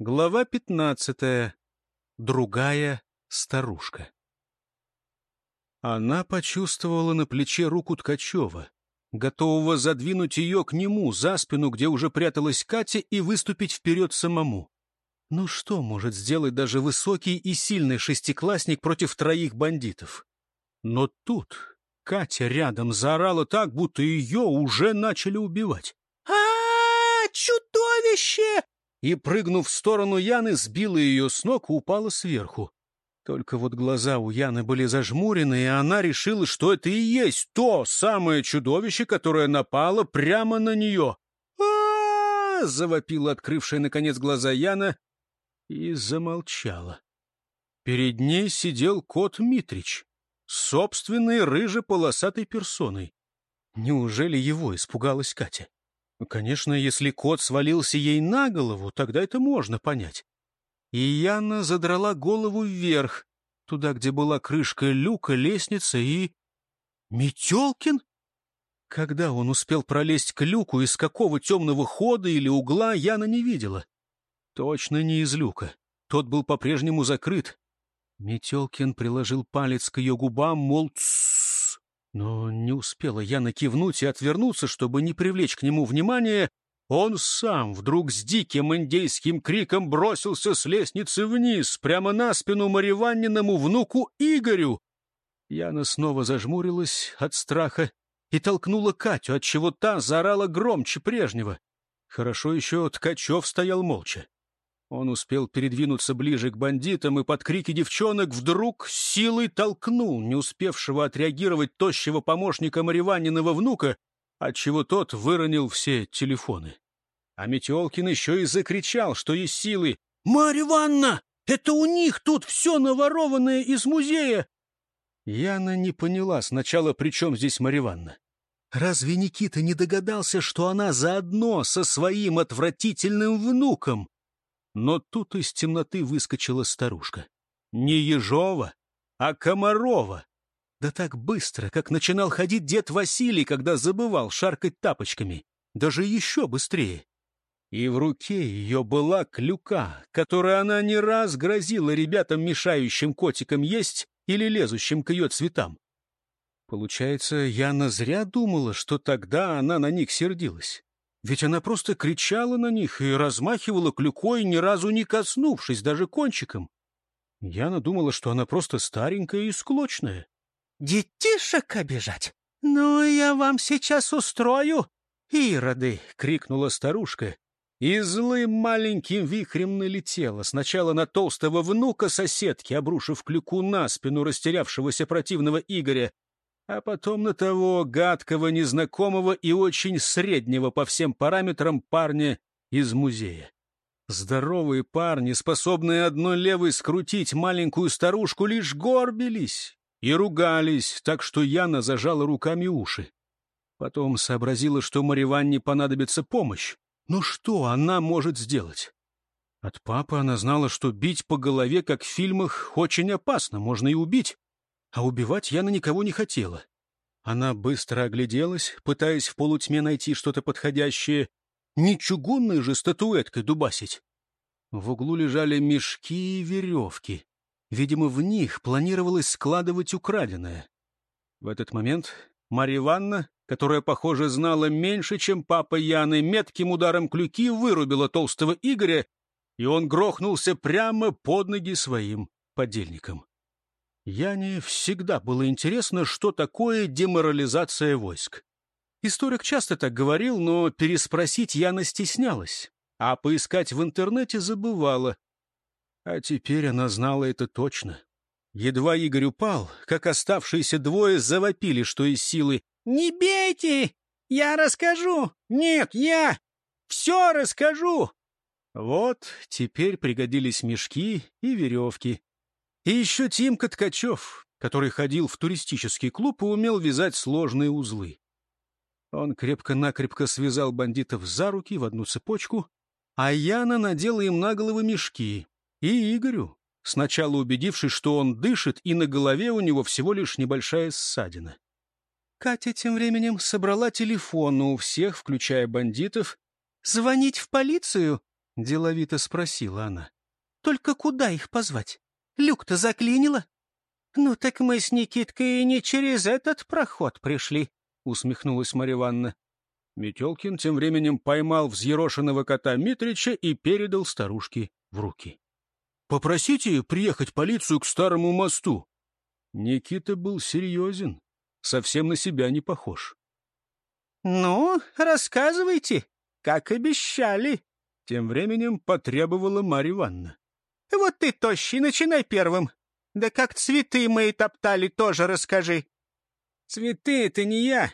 Глава пятнадцатая. Другая старушка. Она почувствовала на плече руку Ткачева, готового задвинуть ее к нему за спину, где уже пряталась Катя, и выступить вперед самому. Ну что может сделать даже высокий и сильный шестиклассник против троих бандитов? Но тут Катя рядом заорала так, будто ее уже начали убивать. а, -а, -а Чудовище! И, прыгнув в сторону Яны, сбила ее с ног и упала сверху. Только вот глаза у Яны были зажмурены, и она решила, что это и есть то самое чудовище, которое напало прямо на нее. а, завопила открывшая, наконец, глаза Яна и замолчала. Перед ней сидел кот Митрич, собственной рыже-полосатой персоной. Неужели его испугалась Катя? Конечно, если кот свалился ей на голову, тогда это можно понять. И Яна задрала голову вверх, туда, где была крышка люка, лестница и... Метелкин? Когда он успел пролезть к люку, из какого темного хода или угла, Яна не видела. Точно не из люка. Тот был по-прежнему закрыт. Метелкин приложил палец к ее губам, мол, «Тссс». Но не успела я накивнуть и отвернуться, чтобы не привлечь к нему внимания. Он сам вдруг с диким индейским криком бросился с лестницы вниз, прямо на спину Мариванниному внуку Игорю. Яна снова зажмурилась от страха и толкнула Катю, отчего та заорала громче прежнего. Хорошо еще Ткачев стоял молча. Он успел передвинуться ближе к бандитам и под крики девчонок вдруг силой толкнул не успевшего отреагировать тощего помощника Мариванинова внука, отчего тот выронил все телефоны. А Метелкин еще и закричал, что есть силы. «Марья Ивановна, это у них тут все наворованное из музея!» Яна не поняла сначала, при чем здесь Марья Ивановна. Разве Никита не догадался, что она заодно со своим отвратительным внуком? Но тут из темноты выскочила старушка. Не Ежова, а Комарова. Да так быстро, как начинал ходить дед Василий, когда забывал шаркать тапочками. Даже еще быстрее. И в руке ее была клюка, которой она не раз грозила ребятам, мешающим котикам есть или лезущим к ее цветам. Получается, Яна зря думала, что тогда она на них сердилась. Ведь она просто кричала на них и размахивала клюкой, ни разу не коснувшись даже кончиком. Яна думала, что она просто старенькая и склочная. — Детишек обижать? Ну, я вам сейчас устрою! — Ироды! — крикнула старушка. И злым маленьким вихрем налетела сначала на толстого внука соседки, обрушив клюку на спину растерявшегося противного Игоря, а потом на того гадкого, незнакомого и очень среднего по всем параметрам парня из музея. Здоровые парни, способные одной левой скрутить маленькую старушку, лишь горбились и ругались, так что Яна зажала руками уши. Потом сообразила, что Мариванне понадобится помощь. Но что она может сделать? От папы она знала, что бить по голове, как в фильмах, очень опасно, можно и убить а убивать Яна никого не хотела. Она быстро огляделась, пытаясь в полутьме найти что-то подходящее. Не чугунной же статуэткой дубасить. В углу лежали мешки и веревки. Видимо, в них планировалось складывать украденное. В этот момент Марья Ивановна, которая, похоже, знала меньше, чем папа Яны, метким ударом клюки вырубила толстого Игоря, и он грохнулся прямо под ноги своим подельникам. Яне всегда было интересно, что такое деморализация войск. Историк часто так говорил, но переспросить Яна стеснялась, а поискать в интернете забывала. А теперь она знала это точно. Едва Игорь упал, как оставшиеся двое завопили, что из силы. «Не бейте! Я расскажу! Нет, я! Все расскажу!» Вот теперь пригодились мешки и веревки. И еще Тимка Ткачев, который ходил в туристический клуб и умел вязать сложные узлы. Он крепко-накрепко связал бандитов за руки в одну цепочку, а Яна надела им на головы мешки. И Игорю, сначала убедившись, что он дышит, и на голове у него всего лишь небольшая ссадина. Катя тем временем собрала телефон у всех, включая бандитов. «Звонить в полицию?» Деловито спросила она. Только куда их позвать? Люк-то заклинило. Ну так мы с Никиткой и не через этот проход пришли, усмехнулась Марья Ивановна. Метелкин тем временем поймал взъерошенного кота Митрича и передал старушке в руки. — Попросите приехать полицию к старому мосту. Никита был серьезен, совсем на себя не похож. — Ну, рассказывайте, как обещали. Тем временем потребовала Марья Ивановна. — Вот ты, тощий, начинай первым. Да как цветы мои топтали, тоже расскажи. — Цветы — это не я,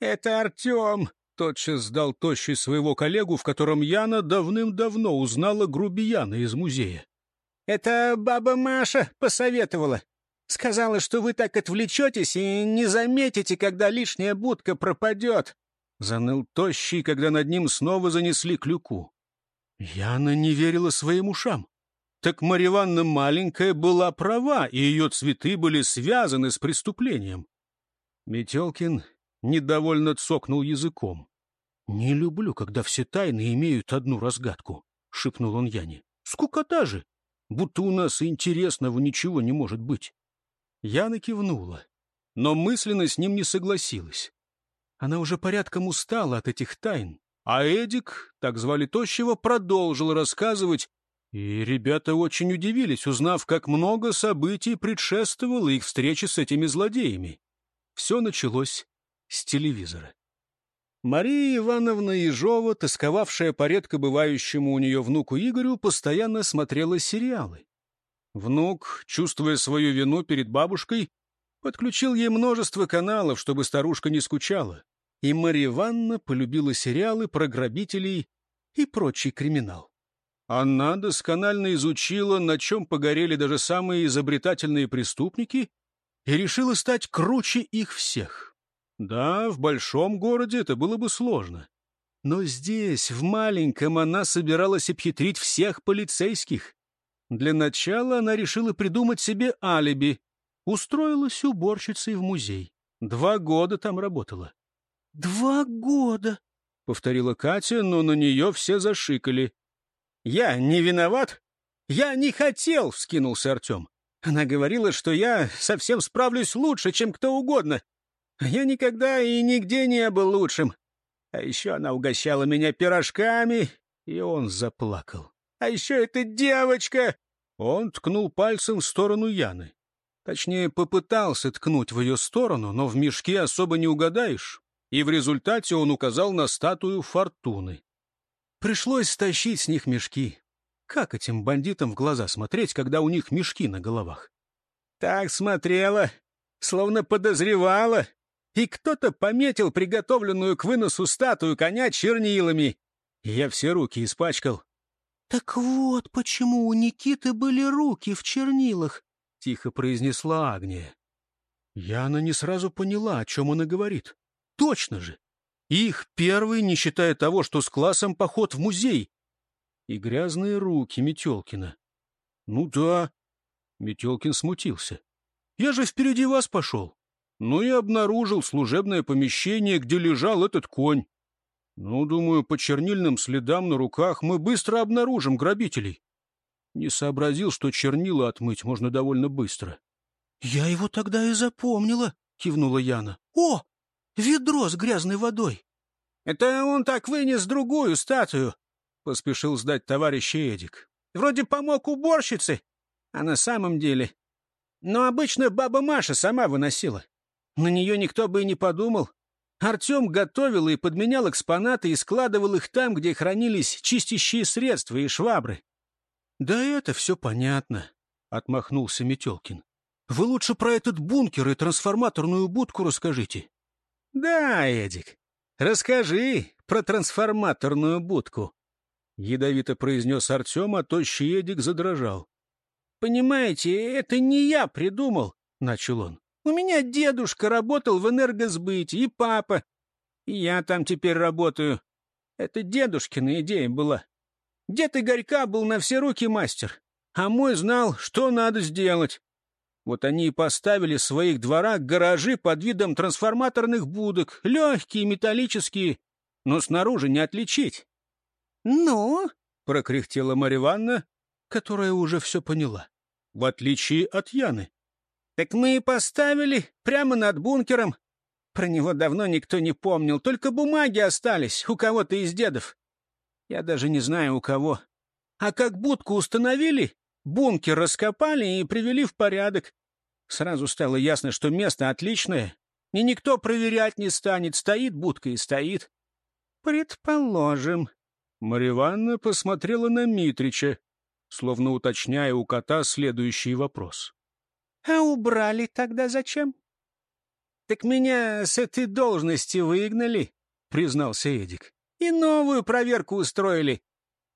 это Артем, — тотчас сдал тощий своего коллегу, в котором Яна давным-давно узнала грубияна из музея. — Это баба Маша посоветовала. Сказала, что вы так отвлечетесь и не заметите, когда лишняя будка пропадет. Заныл тощий, когда над ним снова занесли клюку. Яна не верила своим ушам. Так Марья Ивановна маленькая была права, и ее цветы были связаны с преступлением. Метелкин недовольно цокнул языком. — Не люблю, когда все тайны имеют одну разгадку, — шепнул он Яне. — Скукота же! будто у нас интересного ничего не может быть. Яна кивнула, но мысленно с ним не согласилась. Она уже порядком устала от этих тайн, а Эдик, так звали Тощего, продолжил рассказывать, и ребята очень удивились, узнав, как много событий предшествовало их встрече с этими злодеями. Все началось с телевизора. Мария Ивановна Ежова, тосковавшая по редко бывающему у нее внуку Игорю, постоянно смотрела сериалы. Внук, чувствуя свою вину перед бабушкой, подключил ей множество каналов, чтобы старушка не скучала. И Мария Ивановна полюбила сериалы про грабителей и прочий криминал. Она досконально изучила, на чем погорели даже самые изобретательные преступники, и решила стать круче их всех. Да, в большом городе это было бы сложно. Но здесь, в маленьком, она собиралась обхитрить всех полицейских. Для начала она решила придумать себе алиби. Устроилась уборщицей в музей. Два года там работала. — Два года, — повторила Катя, но на нее все зашикали. — Я не виноват? Я не хотел, — вскинулся Артем. Она говорила, что я совсем справлюсь лучше, чем кто угодно. Я никогда и нигде не был лучшим. А еще она угощала меня пирожками, и он заплакал. А еще эта девочка!» Он ткнул пальцем в сторону Яны. Точнее, попытался ткнуть в ее сторону, но в мешке особо не угадаешь, и в результате он указал на статую Фортуны. Пришлось стащить с них мешки. Как этим бандитам в глаза смотреть, когда у них мешки на головах? Так смотрела, словно подозревала, и кто-то пометил приготовленную к выносу статую коня чернилами. я все руки испачкал. — Так вот почему у Никиты были руки в чернилах, — тихо произнесла Агния. Яна не сразу поняла, о чем она говорит. Точно же! Их первый, не считая того, что с классом поход в музей. И грязные руки Метелкина. — Ну да. Метелкин смутился. — Я же впереди вас пошел но и обнаружил служебное помещение, где лежал этот конь. Ну, думаю, по чернильным следам на руках мы быстро обнаружим грабителей. Не сообразил, что чернила отмыть можно довольно быстро. — Я его тогда и запомнила, — кивнула Яна. — О, ведро с грязной водой. — Это он так вынес другую статую, — поспешил сдать товарищ Эдик. — Вроде помог уборщице, а на самом деле... Но обычно баба Маша сама выносила. На нее никто бы и не подумал. Артем готовил и подменял экспонаты и складывал их там, где хранились чистящие средства и швабры. — Да это все понятно, — отмахнулся Метелкин. — Вы лучше про этот бункер и трансформаторную будку расскажите. — Да, Эдик, расскажи про трансформаторную будку, — ядовито произнес Артем, а тощий Эдик задрожал. — Понимаете, это не я придумал, — начал он. У меня дедушка работал в энергосбыте, и папа. И я там теперь работаю. Это дедушкина идея была. Дед Игорька был на все руки мастер, а мой знал, что надо сделать. Вот они и поставили в своих дворах гаражи под видом трансформаторных будок, легкие, металлические, но снаружи не отличить. — Ну, — прокряхтела Марья Ивановна, которая уже все поняла, в отличие от Яны. «Так мы и поставили прямо над бункером. Про него давно никто не помнил, только бумаги остались у кого-то из дедов. Я даже не знаю, у кого. А как будку установили, бункер раскопали и привели в порядок. Сразу стало ясно, что место отличное, и никто проверять не станет, стоит будка и стоит. Предположим. Марья Ивановна посмотрела на Митрича, словно уточняя у кота следующий вопрос. — А убрали тогда зачем? — Так меня с этой должности выгнали, — признался Эдик. — И новую проверку устроили.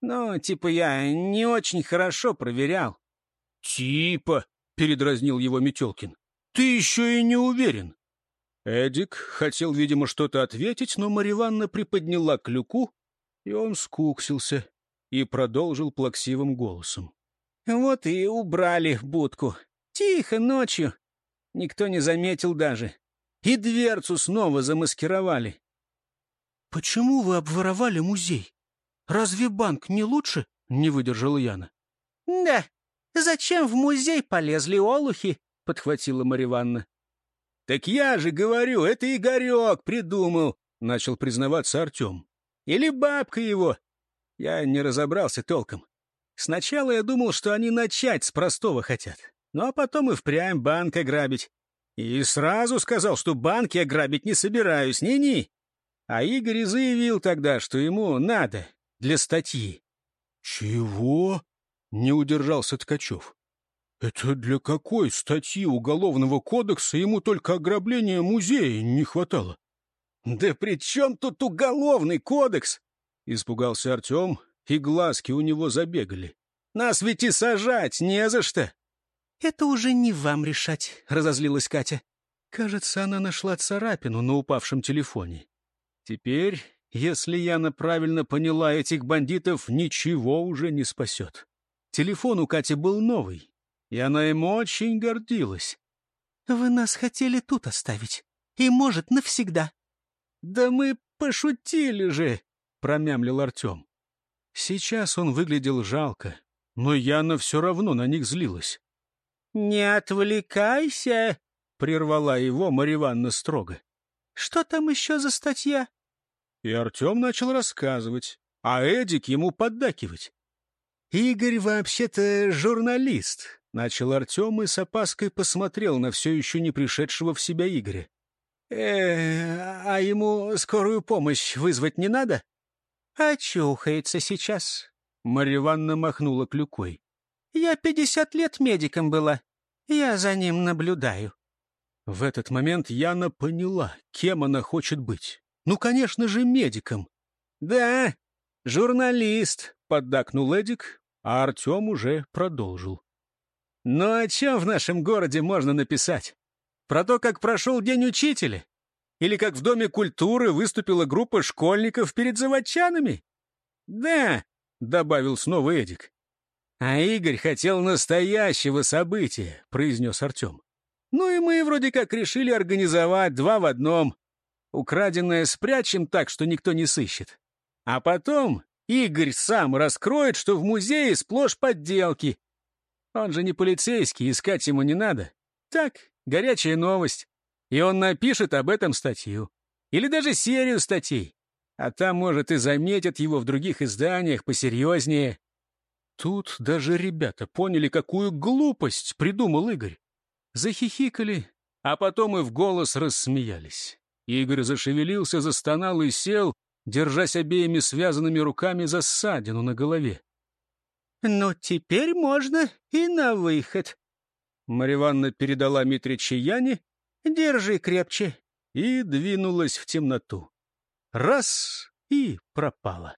Но, типа, я не очень хорошо проверял. — Типа, — передразнил его Метелкин, — ты еще и не уверен. Эдик хотел, видимо, что-то ответить, но Марья Ивановна приподняла клюку, и он скуксился и продолжил плаксивым голосом. — Вот и убрали будку. Тихо, ночью. Никто не заметил даже. И дверцу снова замаскировали. — Почему вы обворовали музей? Разве банк не лучше? — не выдержала Яна. — Да. Зачем в музей полезли олухи? — подхватила Марья Ивановна. — Так я же говорю, это Игорек придумал, — начал признаваться Артем. — Или бабка его. Я не разобрался толком. Сначала я думал, что они начать с простого хотят. Ну а потом и впрямь банк ограбить. И сразу сказал, что банки ограбить не собираюсь, ни-ни. А Игорь заявил тогда, что ему надо для статьи. — Чего? — не удержался Ткачев. — Это для какой статьи Уголовного кодекса ему только ограбления музея не хватало? — Да при чем тут Уголовный кодекс? — испугался Артем, и глазки у него забегали. — Нас ведь и сажать не за что. «Это уже не вам решать», — разозлилась Катя. Кажется, она нашла царапину на упавшем телефоне. Теперь, если Яна правильно поняла, этих бандитов ничего уже не спасет. Телефон у Кати был новый, и она им очень гордилась. «Вы нас хотели тут оставить, и, может, навсегда». «Да мы пошутили же», — промямлил Артем. Сейчас он выглядел жалко, но Яна все равно на них злилась. «Не отвлекайся!» — прервала его Марья Ивановна строго. «Что там еще за статья?» И Артем начал рассказывать, а Эдик ему поддакивать. «Игорь вообще-то журналист», — начал Артем и с опаской посмотрел на все еще не пришедшего в себя Игоря. «Э, а ему скорую помощь вызвать не надо?» «Очухается сейчас», — Марья Ивановна махнула клюкой. Я пятьдесят лет медиком была. Я за ним наблюдаю». В этот момент Яна поняла, кем она хочет быть. Ну, конечно же, медиком. «Да, журналист», — поддакнул Эдик, а Артем уже продолжил. «Ну, о чем в нашем городе можно написать? Про то, как прошел День учителя? Или как в Доме культуры выступила группа школьников перед заводчанами?» «Да», — добавил снова Эдик. «А Игорь хотел настоящего события», — произнес Артем. «Ну и мы вроде как решили организовать два в одном. Украденное спрячем так, что никто не сыщет. А потом Игорь сам раскроет, что в музее сплошь подделки. Он же не полицейский, искать ему не надо. Так, горячая новость. И он напишет об этом статью. Или даже серию статей. А там, может, и заметят его в других изданиях посерьезнее. Тут даже ребята поняли, какую глупость придумал Игорь. Захихикали, а потом и в голос рассмеялись. Игорь зашевелился, застонал и сел, держась обеими связанными руками за ссадину на голове. — Ну, теперь можно и на выход. Марья Ивановна передала Митрича Яне. — Держи крепче. И двинулась в темноту. Раз — и пропала.